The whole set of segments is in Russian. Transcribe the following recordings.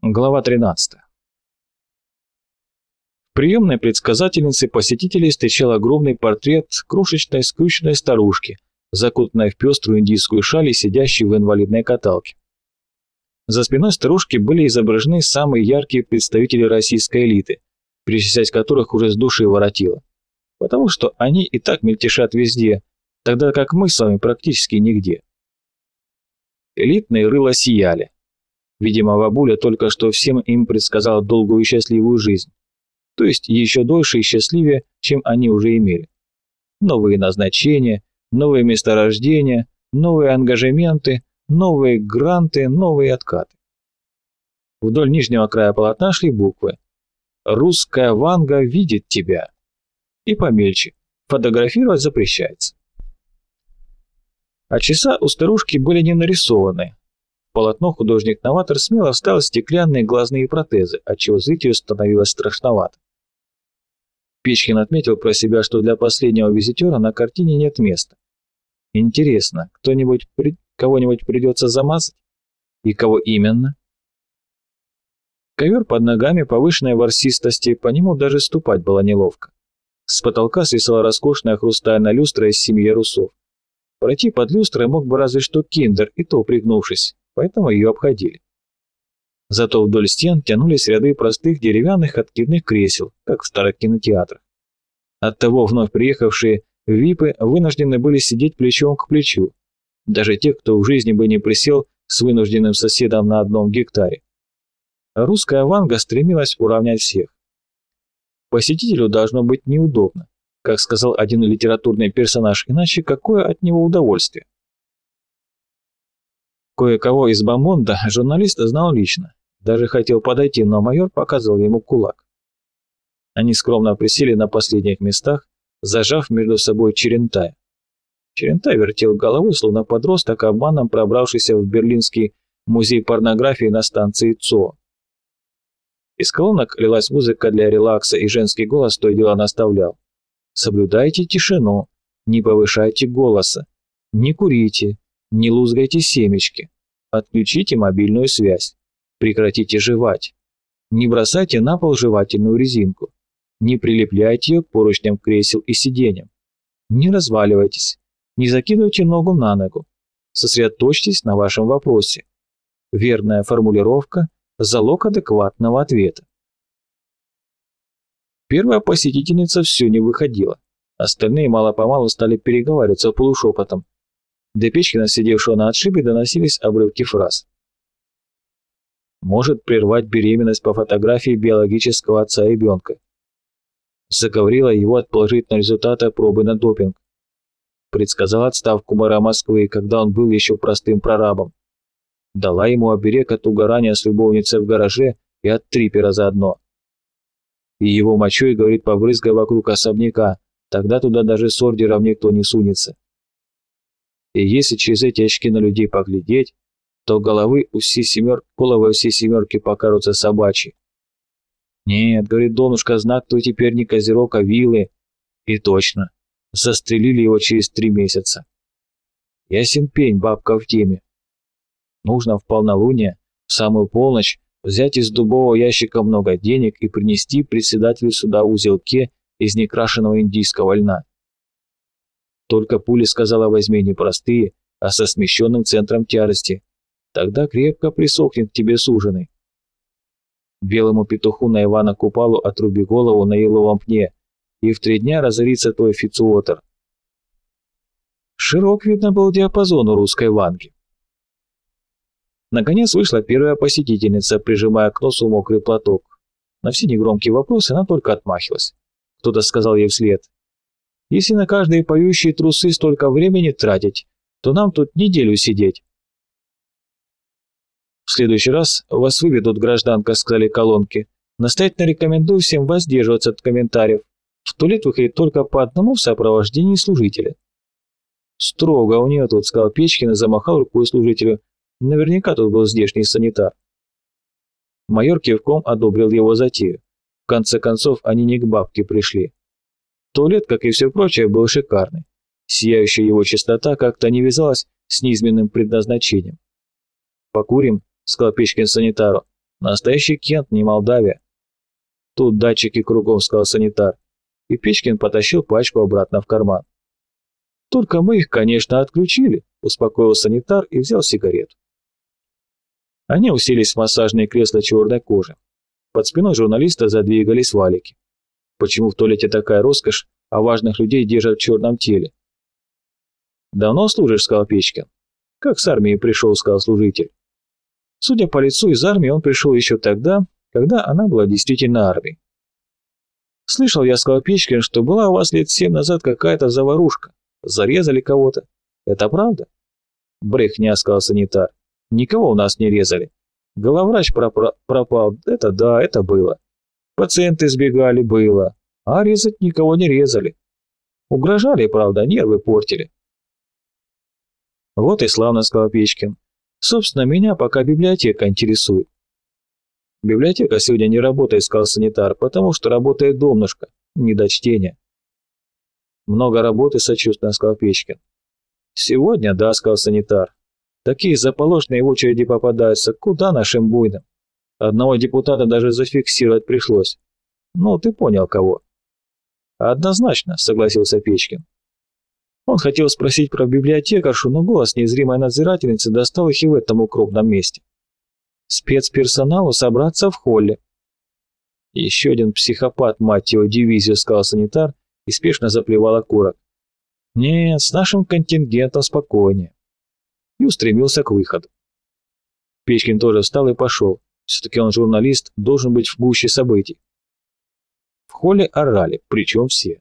Глава 13. В приемной предсказательницы посетителей встречал огромный портрет крошечной скрюченной старушки, закутанной в пеструю индийскую шаль и сидящей в инвалидной каталке. За спиной старушки были изображены самые яркие представители российской элиты, перечислять которых уже с души воротило. Потому что они и так мельтешат везде, тогда как мы с вами практически нигде. Элитные рыла сияли. Видимо, бабуля только что всем им предсказала долгую и счастливую жизнь. То есть еще дольше и счастливее, чем они уже имели. Новые назначения, новые месторождения, новые ангажементы, новые гранты, новые откаты. Вдоль нижнего края полотна шли буквы. «Русская Ванга видит тебя». И помельче. Фотографировать запрещается. А часа у старушки были не нарисованы, полотно художник-новатор смело вставил стеклянные глазные протезы, отчего зрителю становилось страшновато. Печкин отметил про себя, что для последнего визитера на картине нет места. Интересно, кто-нибудь при... кого-нибудь придется замазать? И кого именно? Ковер под ногами повышенной ворсистости, по нему даже ступать было неловко. С потолка свисала роскошная хрустальная люстра из семьи русов. Пройти под люстрой мог бы разве что киндер, и то пригнувшись поэтому ее обходили. Зато вдоль стен тянулись ряды простых деревянных откидных кресел, как в старых кинотеатрах. Оттого вновь приехавшие випы вынуждены были сидеть плечом к плечу, даже те, кто в жизни бы не присел с вынужденным соседом на одном гектаре. русская ванга стремилась уравнять всех. Посетителю должно быть неудобно, как сказал один литературный персонаж, иначе какое от него удовольствие. Кое-кого из Бамонда журналист знал лично. Даже хотел подойти, но майор показывал ему кулак. Они скромно присели на последних местах, зажав между собой Черентая. Черентай вертел головой, словно подросток, обманом пробравшийся в Берлинский музей порнографии на станции ЦО. Из колонок лилась музыка для релакса, и женский голос то и дело наставлял. «Соблюдайте тишину, не повышайте голоса, не курите, не лузгайте семечки. Отключите мобильную связь. Прекратите жевать. Не бросайте на пол жевательную резинку. Не прилепляйте ее к поручням кресел и сиденьям. Не разваливайтесь. Не закидывайте ногу на ногу. Сосредоточьтесь на вашем вопросе. Верная формулировка – залог адекватного ответа. Первая посетительница все не выходила. Остальные мало-помалу стали переговариваться полушепотом, до Печкина, сидевшего на отшибе, доносились обрывки фраз. «Может прервать беременность по фотографии биологического отца ребенка». Заговорила его от положительного результата пробы на допинг. Предсказал отставку мэра Москвы, когда он был еще простым прорабом. Дала ему оберег от угорания с любовницей в гараже и от трипера заодно. И его мочой, говорит, побрызгай вокруг особняка, тогда туда даже с ордером никто не сунется. И если через эти очки на людей поглядеть, то головы у всей семер... головы у всей семерки покажутся собачьи. Нет, говорит Донушка, знак то теперь не козерог, а вилы. И точно, застрелили его через три месяца. Ясен пень, бабка в теме. Нужно в полнолуние, в самую полночь, взять из дубового ящика много денег и принести председателю суда узелке из некрашенного индийского льна. Только пули сказала возьми не простые, а со смещенным центром тярости. Тогда крепко присохнет к тебе суженый. Белому петуху на Ивана Купалу отруби голову на еловом пне, и в три дня разорится твой фицуотер. Широк, видно, был диапазон у русской ванги. Наконец вышла первая посетительница, прижимая к носу мокрый платок. На все негромкие вопросы она только отмахивалась. Кто-то сказал ей вслед. Если на каждые поющие трусы столько времени тратить, то нам тут неделю сидеть. В следующий раз вас выведут, гражданка, сказали колонки. Настоятельно рекомендую всем воздерживаться от комментариев. В туалет выходит только по одному в сопровождении служителя. Строго у нее тут, сказал Печкин и замахал рукой служителю. Наверняка тут был здешний санитар. Майор кивком одобрил его затею. В конце концов, они не к бабке пришли. Туалет, как и все прочее, был шикарный. Сияющая его чистота как-то не вязалась с низменным предназначением. «Покурим?» — сказал Печкин санитару. Настоящий Кент, не Молдавия. Тут датчики кругом, сказал санитар, и Печкин потащил пачку обратно в карман. Только мы их, конечно, отключили, успокоил санитар и взял сигарету. Они уселись в массажные кресла черной кожи. Под спиной журналиста задвигались валики. Почему в туалете такая роскошь, а важных людей держат в черном теле? «Давно служишь?» — сказал Печкин. «Как с армии пришел?» — сказал служитель. Судя по лицу, из армии он пришел еще тогда, когда она была действительно армией. «Слышал я, — сказал Печкин, — что была у вас лет семь назад какая-то заварушка. Зарезали кого-то. Это правда?» «Брехня», — сказал санитар. «Никого у нас не резали. Головврач пропал. Это да, это было. Пациенты сбегали, было. А резать никого не резали. Угрожали, правда, нервы портили. Вот и славно, сказал Печкин. Собственно, меня пока библиотека интересует. Библиотека сегодня не работает, сказал санитар, потому что работает домнушка, не до чтения. Много работы, сочувственно сказал Печкин. Сегодня, да, сказал санитар. Такие заполошные в очереди попадаются, куда нашим буйным? Одного депутата даже зафиксировать пришлось. Ну, ты понял, кого. Однозначно, согласился Печкин. Он хотел спросить про библиотекаршу, но голос неизримой надзирательницы достал их и в этом укромном месте. Спецперсоналу собраться в холле. Еще один психопат, мать его, дивизию, сказал санитар и спешно заплевал окурок. Нет, с нашим контингентом спокойнее. И устремился к выходу. Печкин тоже встал и пошел. Все-таки он журналист, должен быть в гуще событий. В холле орали, причем все.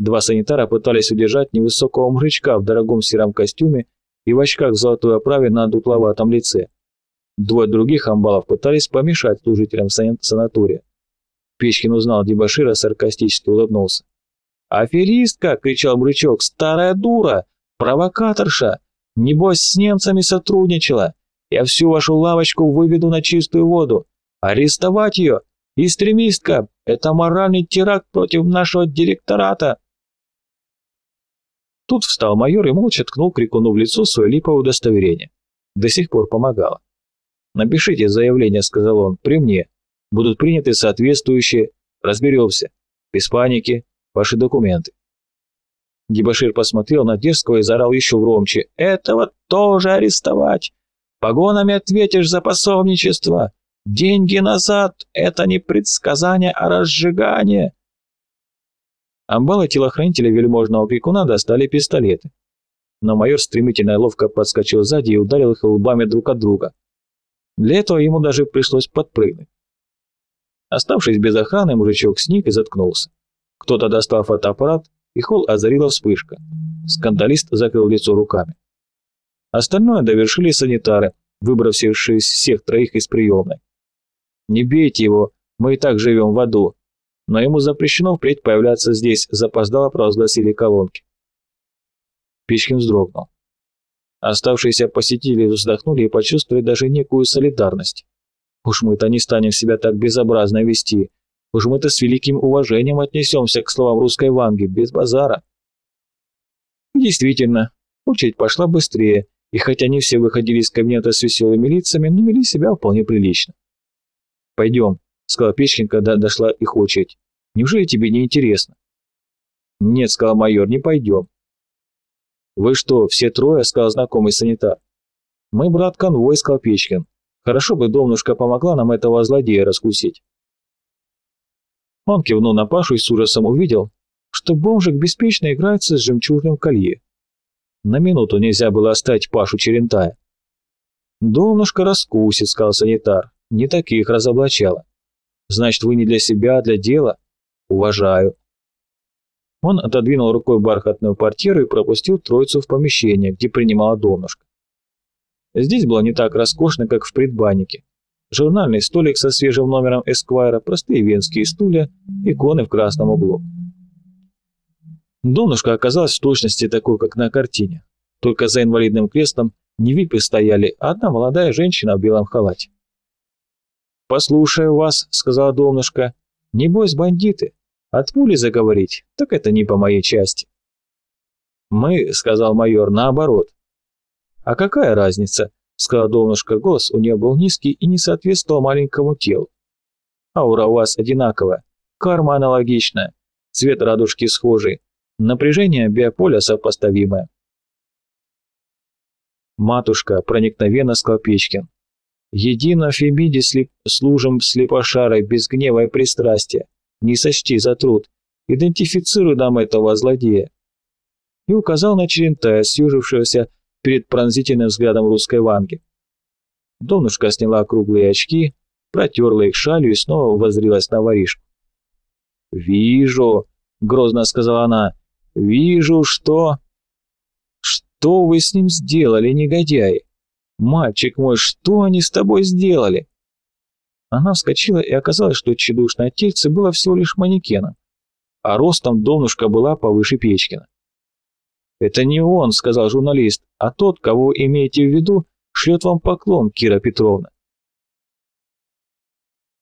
Два санитара пытались удержать невысокого мужичка в дорогом сером костюме и в очках в золотой оправе на дутловатом лице. Двое других амбалов пытались помешать служителям санатория. Печкин узнал дебошира, саркастически улыбнулся. «Аферистка!» — кричал мужичок. «Старая дура! Провокаторша! Небось, с немцами сотрудничала! Я всю вашу лавочку выведу на чистую воду! Арестовать ее! Истремистка! Это моральный теракт против нашего директората!» Тут встал майор и молча ткнул крикуну в лицо свое липовое удостоверение. До сих пор помогало. «Напишите заявление», — сказал он, — «при мне. Будут приняты соответствующие. Разберемся. Без паники. Ваши документы». Дебашир посмотрел на Дерзкого и заорал еще громче. «Этого тоже арестовать! Погонами ответишь за пособничество! Деньги назад! Это не предсказание, а разжигание!» Амбалы телохранителя вельможного крикуна достали пистолеты. Но майор стремительно и ловко подскочил сзади и ударил их лбами друг от друга. Для этого ему даже пришлось подпрыгнуть. Оставшись без охраны, мужичок сник и заткнулся. Кто-то достал фотоаппарат, и холл озарила вспышка. Скандалист закрыл лицо руками. Остальное довершили санитары, выбравшие всех троих из приемной. «Не бейте его, мы и так живем в аду», но ему запрещено впредь появляться здесь, запоздало провозгласили колонки. Печкин вздрогнул. Оставшиеся посетители вздохнули и почувствовали даже некую солидарность. Уж мы-то не станем себя так безобразно вести. Уж мы-то с великим уважением отнесемся к словам русской ванги, без базара. действительно, очередь пошла быстрее, и хотя не все выходили из кабинета с веселыми лицами, но вели себя вполне прилично. «Пойдем», сказал Печкин, когда дошла их очередь. «Неужели тебе не интересно?» «Нет», — сказал майор, — «не пойдем». «Вы что, все трое?» — сказал знакомый санитар. «Мы брат-конвой», — сказал Печкин. «Хорошо бы домнушка помогла нам этого злодея раскусить». Он кивнул на Пашу и с ужасом увидел, что бомжик беспечно играется с жемчужным колье. На минуту нельзя было оставить Пашу Черентая. «Домнушка раскусит», — сказал санитар, — «не таких разоблачала». Значит, вы не для себя, а для дела? Уважаю. Он отодвинул рукой бархатную портьеру и пропустил троицу в помещение, где принимала донышко. Здесь было не так роскошно, как в предбаннике. Журнальный столик со свежим номером Эсквайра, простые венские стулья, иконы в красном углу. Донышко оказалось в точности такой, как на картине. Только за инвалидным креслом не випы стояли, а одна молодая женщина в белом халате. «Послушаю вас», — сказала Домнушка. «Небось, бандиты. От пули заговорить, так это не по моей части». «Мы», — сказал майор, — «наоборот». «А какая разница?» сказала Довнушка голос, у нее был низкий и не соответствовал маленькому телу. Аура у вас одинаковая, карма аналогичная, цвет радужки схожий, напряжение биополя сопоставимое. «Матушка», — проникновенно сказал Печкин, — «едино Фемиде слеп... служим слепошарой без гнева и пристрастия, не сочти за труд, идентифицируй нам этого злодея». И указал на Черентая, съежившегося перед пронзительным взглядом русской ванги. Донушка сняла круглые очки, протерла их шалью и снова возрилась на воришку. «Вижу», — грозно сказала она, — «вижу, что...» «Что вы с ним сделали, негодяи? Мальчик мой, что они с тобой сделали?» Она вскочила и оказалось, что тщедушное тельце было всего лишь манекеном, а ростом Донушка была повыше Печкина. «Это не он», — сказал журналист, — «а тот, кого имеете в виду, шлет вам поклон, Кира Петровна.